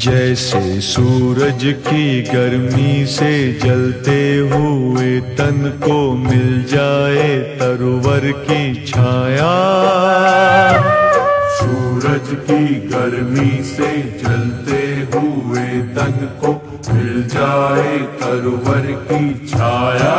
جیسے سورج کی گرمی سے جلتے ہوئے تن کو مل جائے ترور کی چھایا۔ سورج کی گرمی سے جلتے ہوئے تن کو مل جائے ترور کی چھایا۔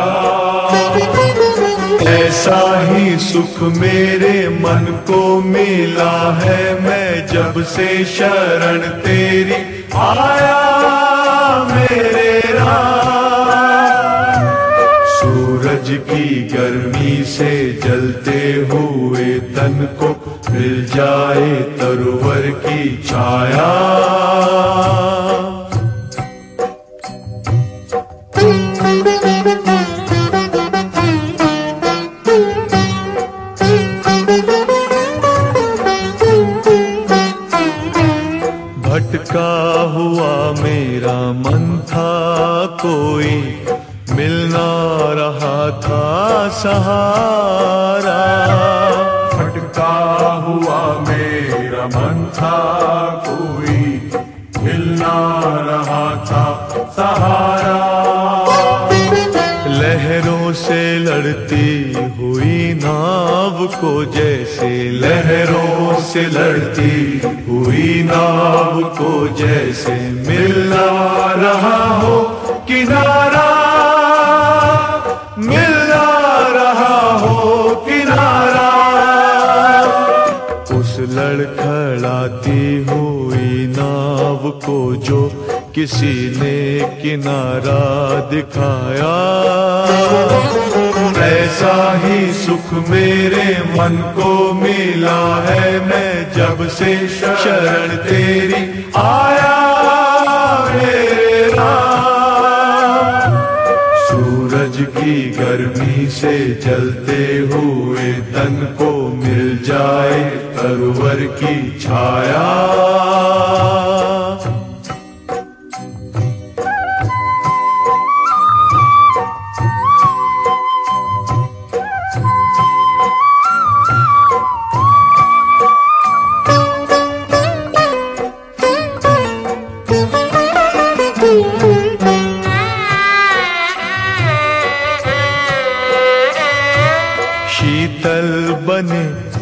ایسا ہی سکھ میرے من کو ملا ہے، میں جب سے شرن تیری آیا میرے رام۔ سورج کی گرمی سے جلتے ہوئے تن کو مل جائے ترور کی چھایا۔ ہوا میرا من تھا کوئی ملنا رہا تھا سہارا۔ پھٹکا ہوا میرا من تھا کوئی ملنا رہا تھا سہارا۔ لہروں سے لڑتی ہوئی ناو کو جیسے لہروں سے لڑتی ہوئی ناو کو جیسے ملنا رہا ہو، کنارا۔ ملنا رہا ہو، کنارا۔ اس لڑکھڑاتی ہوئی ناو کو جو کسی نے کنارہ دکھایا۔ ایسا ہی سکھ میرے من کو ملا ہے میں جب سے شرن تیری آیا میرے رام سورج کی گرمی سے جلتے ہوئے تن کو مل جائے ترور کی چھایا۔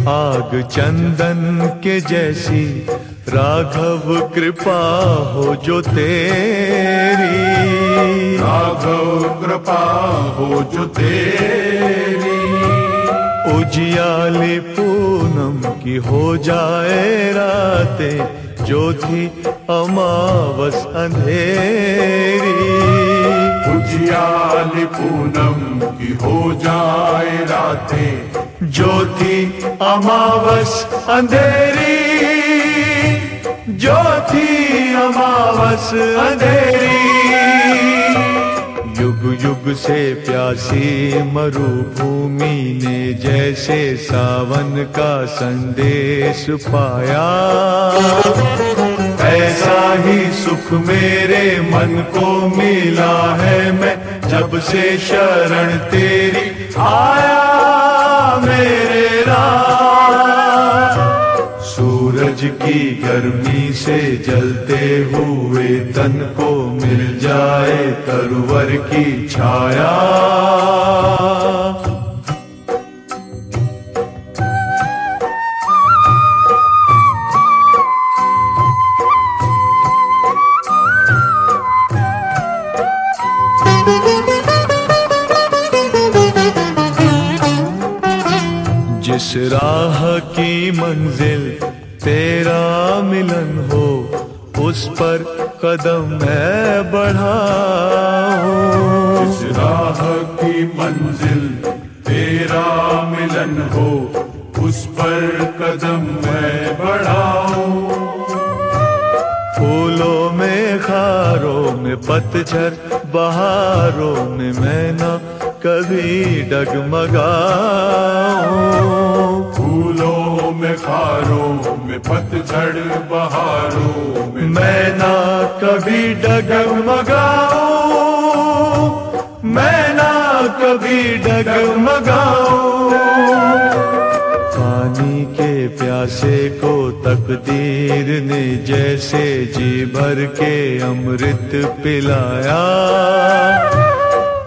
آگ چندن کے جیسی راگھو کرپا ہو جو تیری راگو کرپا ہو جو تیری اجیالی پونم کی ہو جائے راتیں جو تھی اماوس اندھیری اجیال پونم کی ہو جائے راتیں جو تھی اماوس اندھیری جو تھی اماوس اندھیری یگ یگ سے پیاسی مرو بھومی نے جیسے ساون کا سندیش پایا ایسا ہی سکھ میرے من کو ملا ہے میں جب سے شرن تیری آیا میرے رام سورج کی گرمی سے جلتے ہوئے تن کو مل جائے ترور کی چھایا۔ جس راہ کی منزل تیرا ملن ہو اس پر قدم میں بڑھاؤں اس راہ کی منزل تیرا ملن ہو اس پر قدم میں بڑھاؤں پھولوں میں خاروں میں پتجھر بہاروں میں میں نہ کبھی ڈگمگاؤں۔ میں پتجھڑ بہاروں میں میں نہ کبھی ڈگمگاؤں۔ میں نہ کبھی ڈگمگاؤں۔ پانی کے پیاسے کو تقدیر نے جیسے جی بھر کے امرت پلایا۔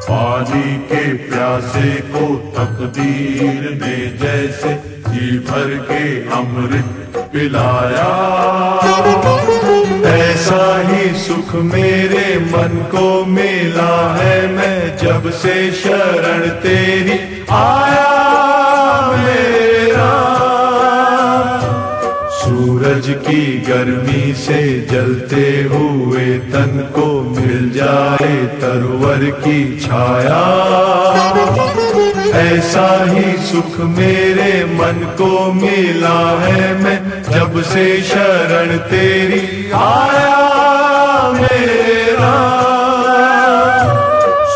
پانی کے پیاسے کو تقدیر نے جیسے جی بھر کے امرت پلایا ایسا ہی سکھ میرے من کو ملا ہے، میں جب سے شرن تیری آیا۔ میرا سورج کی گرمی سے جلتے ہوئے تن کو مل جائے ترور کی چھایا۔ ایسا ہی سکھ میرے من کو ملا ہے میں جب سے شرن تیری آیا میرا۔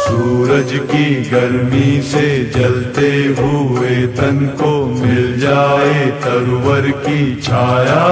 سورج کی گرمی سے جلتے ہوئے تن کو مل جائے ترور کی چھایا۔